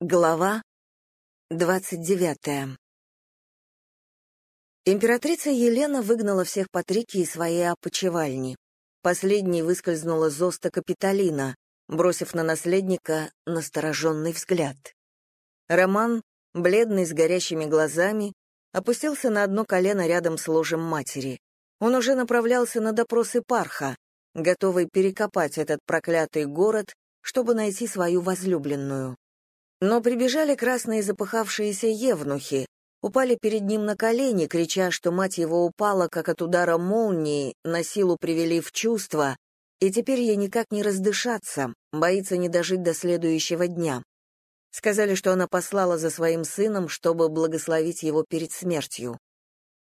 Глава 29. Императрица Елена выгнала всех Патрики из своей опочивальни. Последней выскользнула Зоста Капитолина, бросив на наследника настороженный взгляд. Роман, бледный, с горящими глазами, опустился на одно колено рядом с ложем матери. Он уже направлялся на допросы Парха, готовый перекопать этот проклятый город, чтобы найти свою возлюбленную. Но прибежали красные запыхавшиеся евнухи, упали перед ним на колени, крича, что мать его упала, как от удара молнии, на силу привели в чувство, и теперь ей никак не раздышаться, боится не дожить до следующего дня. Сказали, что она послала за своим сыном, чтобы благословить его перед смертью.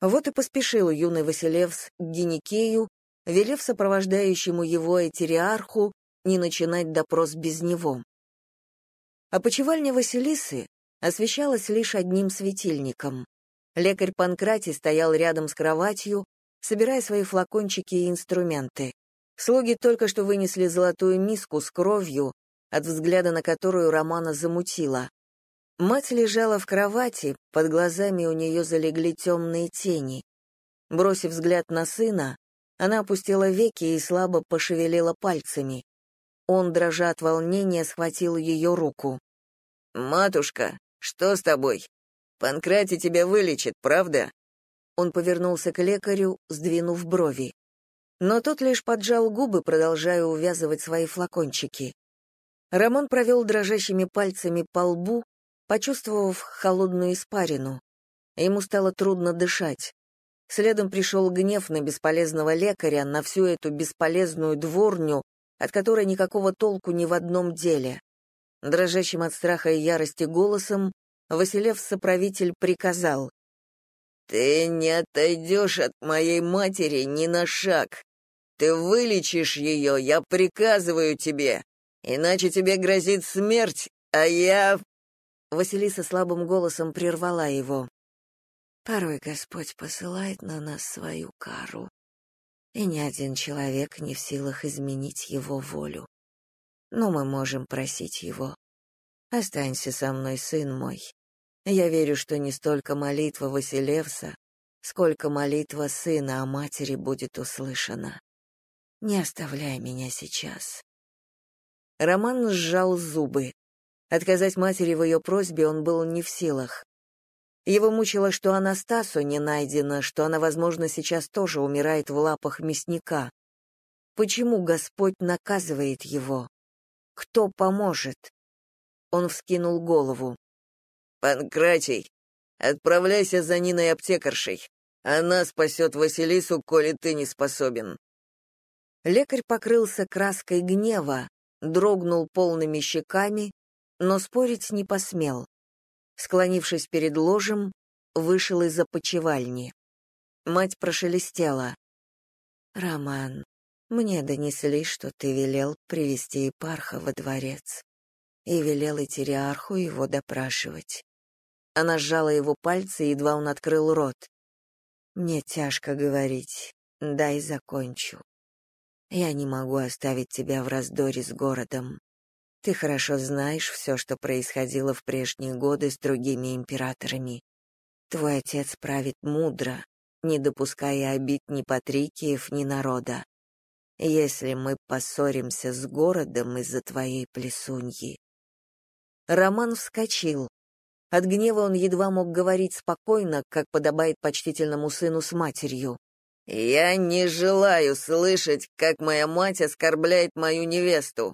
Вот и поспешил юный Василевс к Геникею, велев сопровождающему его этериарху не начинать допрос без него. Опочивальня Василисы освещалась лишь одним светильником. Лекарь Панкратий стоял рядом с кроватью, собирая свои флакончики и инструменты. Слуги только что вынесли золотую миску с кровью, от взгляда на которую Романа замутила. Мать лежала в кровати, под глазами у нее залегли темные тени. Бросив взгляд на сына, она опустила веки и слабо пошевелила пальцами. Он, дрожа от волнения, схватил ее руку. «Матушка, что с тобой? Панкратий тебя вылечит, правда?» Он повернулся к лекарю, сдвинув брови. Но тот лишь поджал губы, продолжая увязывать свои флакончики. Рамон провел дрожащими пальцами по лбу, почувствовав холодную испарину. Ему стало трудно дышать. Следом пришел гнев на бесполезного лекаря, на всю эту бесполезную дворню, от которой никакого толку ни в одном деле. Дрожащим от страха и ярости голосом Василев-соправитель приказал. «Ты не отойдешь от моей матери ни на шаг. Ты вылечишь ее, я приказываю тебе, иначе тебе грозит смерть, а я...» Василиса слабым голосом прервала его. «Порой Господь посылает на нас свою кару и ни один человек не в силах изменить его волю. Но мы можем просить его. Останься со мной, сын мой. Я верю, что не столько молитва Василевса, сколько молитва сына о матери будет услышана. Не оставляй меня сейчас. Роман сжал зубы. Отказать матери в ее просьбе он был не в силах. Его мучило, что Анастасу не найдено, что она, возможно, сейчас тоже умирает в лапах мясника. Почему Господь наказывает его? Кто поможет? Он вскинул голову. «Панкратий, отправляйся за Ниной аптекаршей. Она спасет Василису, коли ты не способен». Лекарь покрылся краской гнева, дрогнул полными щеками, но спорить не посмел склонившись перед ложем, вышел из опочивальни. Мать прошелестела. «Роман, мне донесли, что ты велел привести Епарха во дворец и велел Итериарху его допрашивать». Она сжала его пальцы, едва он открыл рот. «Мне тяжко говорить. Дай закончу. Я не могу оставить тебя в раздоре с городом. Ты хорошо знаешь все, что происходило в прежние годы с другими императорами. Твой отец правит мудро, не допуская обид ни патрикиев, ни народа. Если мы поссоримся с городом из-за твоей плесуньи...» Роман вскочил. От гнева он едва мог говорить спокойно, как подобает почтительному сыну с матерью. «Я не желаю слышать, как моя мать оскорбляет мою невесту.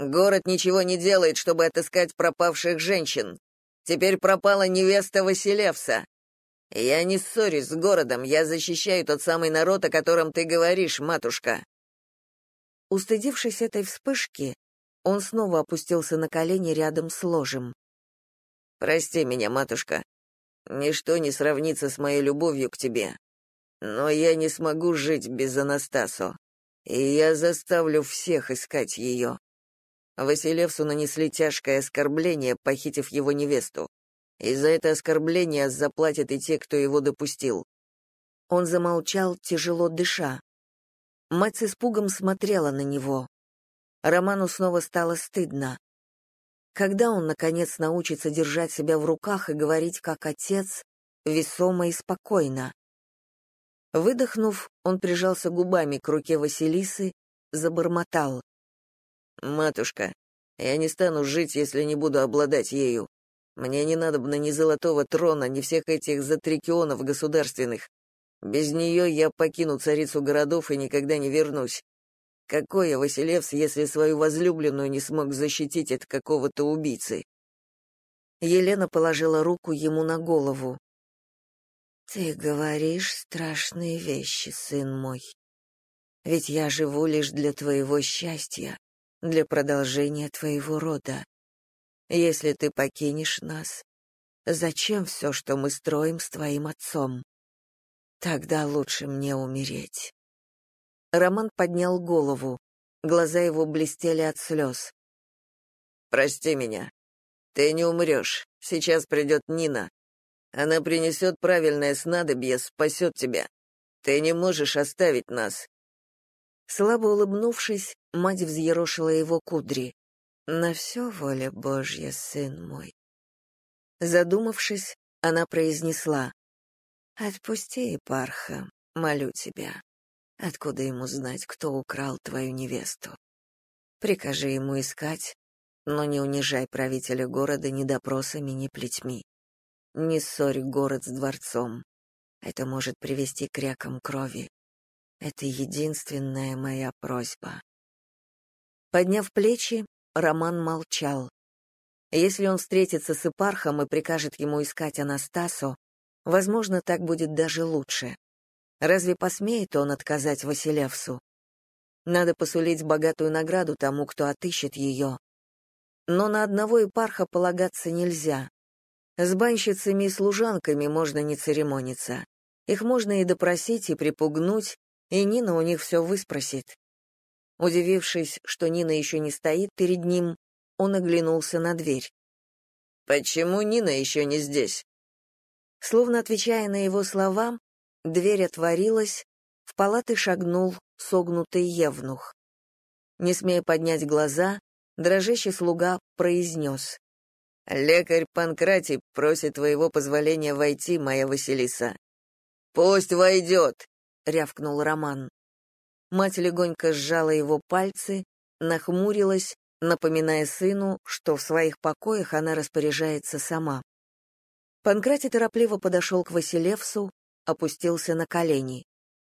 Город ничего не делает, чтобы отыскать пропавших женщин. Теперь пропала невеста Василевса. Я не ссорюсь с городом, я защищаю тот самый народ, о котором ты говоришь, матушка. Устыдившись этой вспышки, он снова опустился на колени рядом с ложем. Прости меня, матушка. Ничто не сравнится с моей любовью к тебе. Но я не смогу жить без Анастасо. И я заставлю всех искать ее. Василевсу нанесли тяжкое оскорбление, похитив его невесту. И за это оскорбление заплатят и те, кто его допустил. Он замолчал, тяжело дыша. Мать с испугом смотрела на него. Роману снова стало стыдно. когда он, наконец, научится держать себя в руках и говорить как отец, весомо и спокойно. Выдохнув, он прижался губами к руке Василисы, забормотал. «Матушка, я не стану жить, если не буду обладать ею. Мне не надо бы ни золотого трона, ни всех этих затрикионов государственных. Без нее я покину царицу городов и никогда не вернусь. Какой я Василевс, если свою возлюбленную не смог защитить от какого-то убийцы? Елена положила руку ему на голову. «Ты говоришь страшные вещи, сын мой. Ведь я живу лишь для твоего счастья, для продолжения твоего рода. Если ты покинешь нас, зачем все, что мы строим с твоим отцом? Тогда лучше мне умереть». Роман поднял голову. Глаза его блестели от слез. «Прости меня. Ты не умрешь. Сейчас придет Нина. Она принесет правильное снадобье, спасет тебя. Ты не можешь оставить нас». Слабо улыбнувшись, мать взъерошила его кудри. «На все воля Божья, сын мой». Задумавшись, она произнесла. «Отпусти Ипарха, молю тебя. Откуда ему знать, кто украл твою невесту? Прикажи ему искать, но не унижай правителя города ни допросами, ни плетьми. Не ссорь город с дворцом. Это может привести к рекам крови. Это единственная моя просьба. Подняв плечи, Роман молчал. Если он встретится с Ипархом и прикажет ему искать Анастасу, возможно, так будет даже лучше. Разве посмеет он отказать Василевсу? Надо посулить богатую награду тому, кто отыщет ее. Но на одного Ипарха полагаться нельзя. С банщицами и служанками можно не церемониться. Их можно и допросить, и припугнуть, и Нина у них все выспросит. Удивившись, что Нина еще не стоит перед ним, он оглянулся на дверь. «Почему Нина еще не здесь?» Словно отвечая на его слова, дверь отворилась, в палаты шагнул согнутый евнух. Не смея поднять глаза, дрожащий слуга произнес. Лекарь Панкратий просит твоего позволения войти, моя Василиса. Пусть войдет, рявкнул Роман. Мать легонько сжала его пальцы, нахмурилась, напоминая сыну, что в своих покоях она распоряжается сама. Панкратий торопливо подошел к Василевсу, опустился на колени.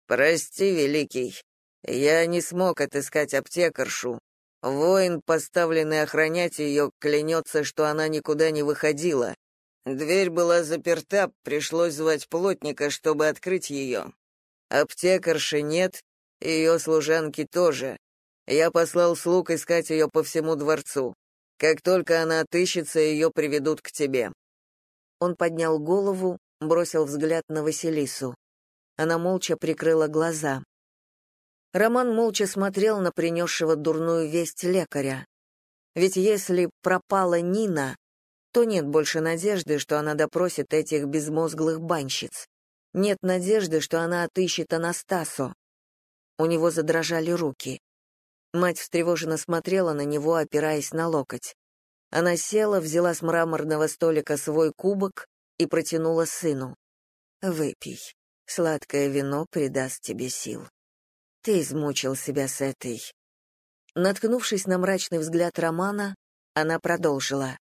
«Прости, великий, я не смог отыскать аптекаршу, Воин, поставленный охранять ее, клянется, что она никуда не выходила. Дверь была заперта, пришлось звать плотника, чтобы открыть ее. Аптекарши нет, ее служанки тоже. Я послал слуг искать ее по всему дворцу. Как только она отыщется, ее приведут к тебе». Он поднял голову, бросил взгляд на Василису. Она молча прикрыла глаза. Роман молча смотрел на принесшего дурную весть лекаря. Ведь если пропала Нина, то нет больше надежды, что она допросит этих безмозглых банщиц. Нет надежды, что она отыщет Анастасу. У него задрожали руки. Мать встревоженно смотрела на него, опираясь на локоть. Она села, взяла с мраморного столика свой кубок и протянула сыну. «Выпей. Сладкое вино придаст тебе сил». Ты измучил себя с этой. Наткнувшись на мрачный взгляд Романа, она продолжила.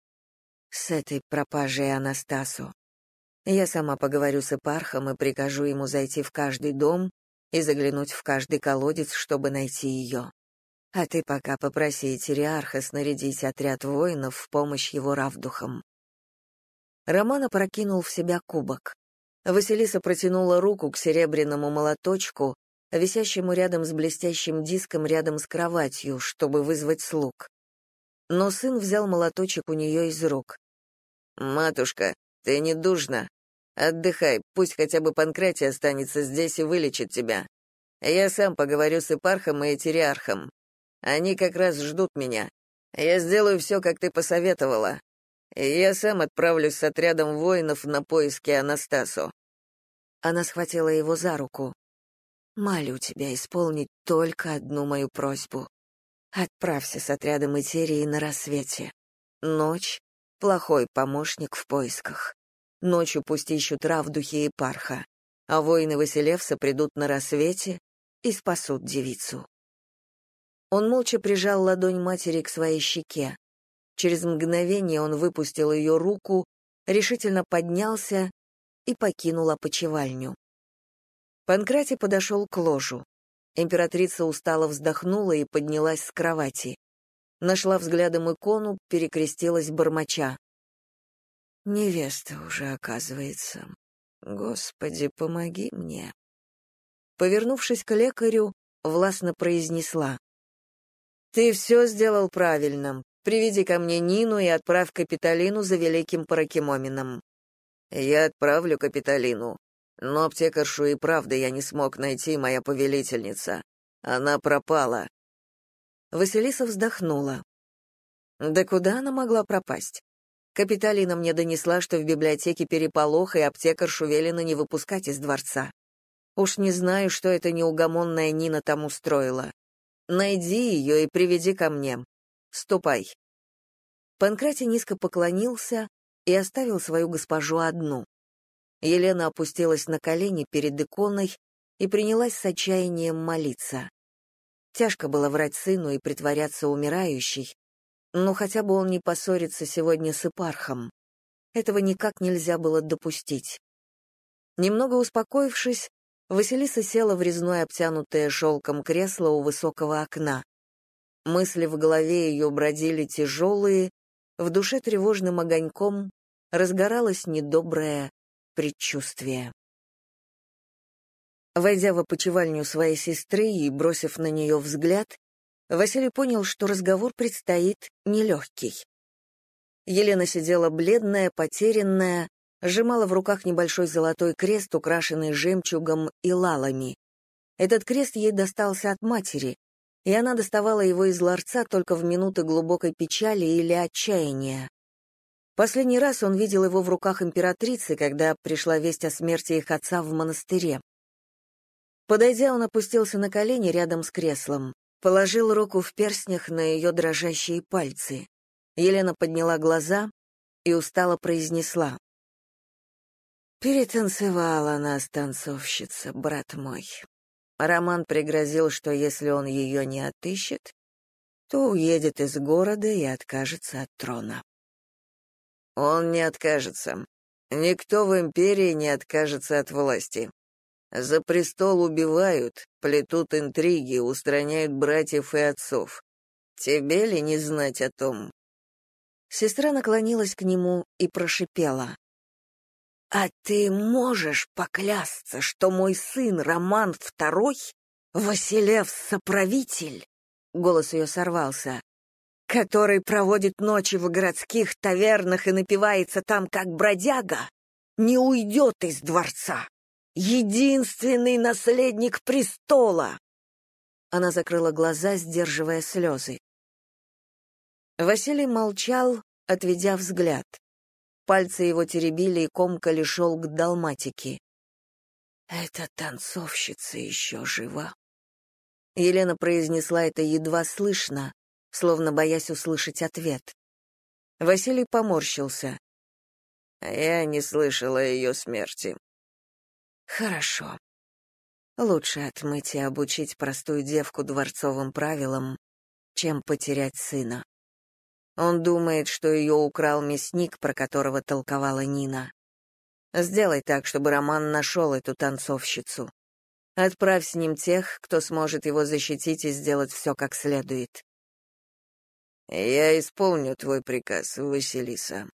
С этой пропажей Анастасу. Я сама поговорю с Эпархом и прикажу ему зайти в каждый дом и заглянуть в каждый колодец, чтобы найти ее. А ты пока попроси Тириарха снарядить отряд воинов в помощь его равдухам. Роман опрокинул в себя кубок. Василиса протянула руку к серебряному молоточку, висящему рядом с блестящим диском рядом с кроватью, чтобы вызвать слуг. Но сын взял молоточек у нее из рук. «Матушка, ты не дужна. Отдыхай, пусть хотя бы Панкратий останется здесь и вылечит тебя. Я сам поговорю с Ипархом и Этериархом. Они как раз ждут меня. Я сделаю все, как ты посоветовала. Я сам отправлюсь с отрядом воинов на поиски Анастасу». Она схватила его за руку. Молю тебя исполнить только одну мою просьбу. Отправься с отрядом Итерии на рассвете. Ночь — плохой помощник в поисках. Ночью пусть ищут Равдухи и Парха, а воины Василевса придут на рассвете и спасут девицу. Он молча прижал ладонь матери к своей щеке. Через мгновение он выпустил ее руку, решительно поднялся и покинул опочивальню. Панкратий подошел к ложу. Императрица устало вздохнула и поднялась с кровати. Нашла взглядом икону, перекрестилась бормоча. «Невеста уже, оказывается. Господи, помоги мне». Повернувшись к лекарю, властно произнесла. «Ты все сделал правильно. Приведи ко мне Нину и отправь Капитолину за великим Паракимомином». «Я отправлю Капитолину. Но аптекаршу и правда я не смог найти, моя повелительница. Она пропала». Василиса вздохнула. «Да куда она могла пропасть? Капитолина мне донесла, что в библиотеке переполох, и аптекаршу велено не выпускать из дворца. Уж не знаю, что эта неугомонная Нина там устроила. Найди ее и приведи ко мне. Ступай». Панкратий низко поклонился и оставил свою госпожу одну. Елена опустилась на колени перед иконой и принялась с отчаянием молиться. Тяжко было врать сыну и притворяться умирающей, но хотя бы он не поссорится сегодня с Ипархом. Этого никак нельзя было допустить. Немного успокоившись, Василиса села в резное обтянутое шелком кресло у высокого окна. Мысли в голове ее бродили тяжелые, в душе тревожным огоньком разгоралось недоброе предчувствие. Войдя в опочивальню своей сестры и бросив на нее взгляд, Василий понял, что разговор предстоит нелегкий. Елена сидела бледная, потерянная, сжимала в руках небольшой золотой крест, украшенный жемчугом и лалами. Этот крест ей достался от матери, и она доставала его из ларца только в минуты глубокой печали или отчаяния. Последний раз он видел его в руках императрицы, когда пришла весть о смерти их отца в монастыре. Подойдя, он опустился на колени рядом с креслом, положил руку в перстнях на ее дрожащие пальцы. Елена подняла глаза и устало произнесла. «Перетанцевала нас танцовщица, брат мой. Роман пригрозил, что если он ее не отыщет, то уедет из города и откажется от трона. Он не откажется. Никто в империи не откажется от власти. За престол убивают, плетут интриги, устраняют братьев и отцов. Тебе ли не знать о том? Сестра наклонилась к нему и прошипела. «А ты можешь поклясться, что мой сын Роман II, Василев-соправитель?» Голос ее сорвался. «Который проводит ночи в городских тавернах и напивается там, как бродяга, не уйдет из дворца. Единственный наследник престола!» Она закрыла глаза, сдерживая слезы. Василий молчал, отведя взгляд. Пальцы его теребили и комкали шелк далматики. «Эта танцовщица еще жива». Елена произнесла это едва слышно, словно боясь услышать ответ. Василий поморщился. «Я не слышала ее смерти». «Хорошо. Лучше отмыть и обучить простую девку дворцовым правилам, чем потерять сына. Он думает, что ее украл мясник, про которого толковала Нина. Сделай так, чтобы Роман нашел эту танцовщицу. Отправь с ним тех, кто сможет его защитить и сделать все как следует. Я исполню твой приказ, Василиса.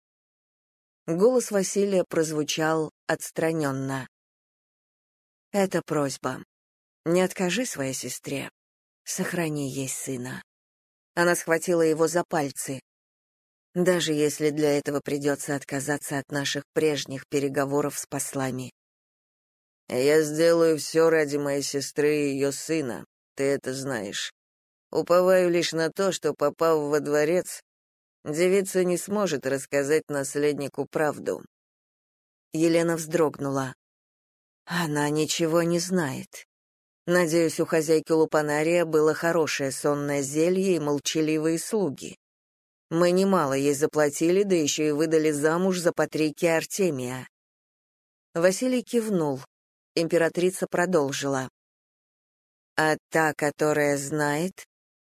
Голос Василия прозвучал отстраненно. Это просьба. Не откажи своей сестре. Сохрани ей сына. Она схватила его за пальцы даже если для этого придется отказаться от наших прежних переговоров с послами. Я сделаю все ради моей сестры и ее сына, ты это знаешь. Уповаю лишь на то, что, попав во дворец, девица не сможет рассказать наследнику правду. Елена вздрогнула. Она ничего не знает. Надеюсь, у хозяйки Лупанария было хорошее сонное зелье и молчаливые слуги. Мы немало ей заплатили, да еще и выдали замуж за Патрикия Артемия». Василий кивнул. Императрица продолжила. «А та, которая знает,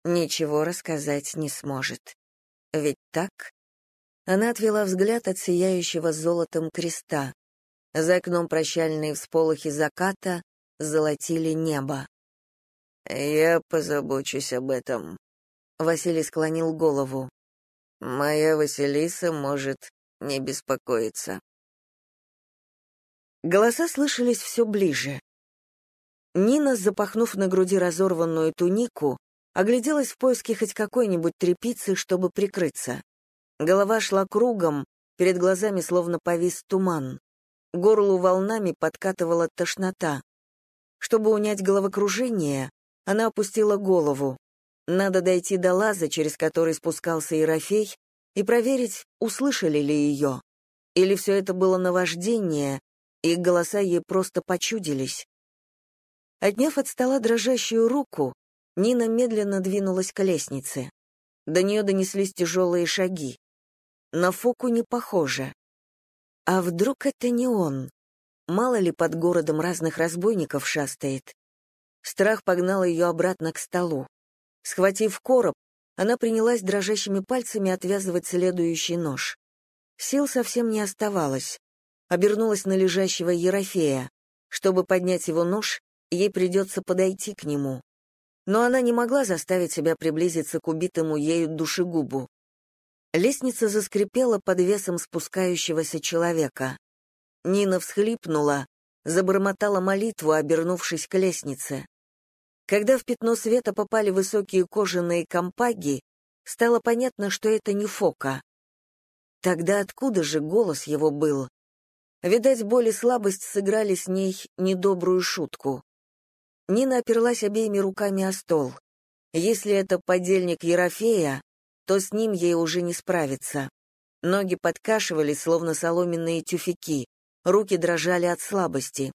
ничего рассказать не сможет. Ведь так?» Она отвела взгляд от сияющего золотом креста. За окном прощальные всполохи заката золотили небо. «Я позабочусь об этом», — Василий склонил голову. «Моя Василиса может не беспокоиться». Голоса слышались все ближе. Нина, запахнув на груди разорванную тунику, огляделась в поиске хоть какой-нибудь тряпицы, чтобы прикрыться. Голова шла кругом, перед глазами словно повис туман. Горлу волнами подкатывала тошнота. Чтобы унять головокружение, она опустила голову. Надо дойти до лаза, через который спускался Ерофей, и проверить, услышали ли ее. Или все это было наваждение, и голоса ей просто почудились. Отняв от стола дрожащую руку, Нина медленно двинулась к лестнице. До нее донеслись тяжелые шаги. На Фоку не похоже. А вдруг это не он? Мало ли под городом разных разбойников шастает. Страх погнал ее обратно к столу. Схватив короб, она принялась дрожащими пальцами отвязывать следующий нож. Сил совсем не оставалось. Обернулась на лежащего Ерофея. Чтобы поднять его нож, ей придется подойти к нему. Но она не могла заставить себя приблизиться к убитому ею душегубу. Лестница заскрипела под весом спускающегося человека. Нина всхлипнула, забормотала молитву, обернувшись к лестнице. Когда в пятно света попали высокие кожаные компаги, стало понятно, что это не Фока. Тогда откуда же голос его был? Видать, боль и слабость сыграли с ней недобрую шутку. Нина оперлась обеими руками о стол. Если это подельник Ерофея, то с ним ей уже не справиться. Ноги подкашивались, словно соломенные тюфяки, руки дрожали от слабости.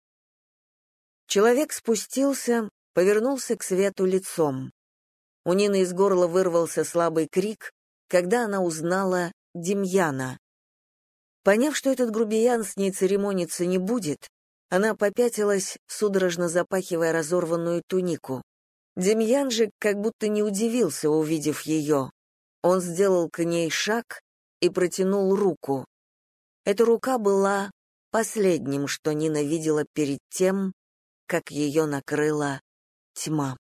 Человек спустился, повернулся к свету лицом. У Нины из горла вырвался слабый крик, когда она узнала Демьяна. Поняв, что этот грубиян с ней церемониться не будет, она попятилась, судорожно запахивая разорванную тунику. Демьян же как будто не удивился, увидев ее. Он сделал к ней шаг и протянул руку. Эта рука была последним, что Нина видела перед тем, как ее накрыла тьма.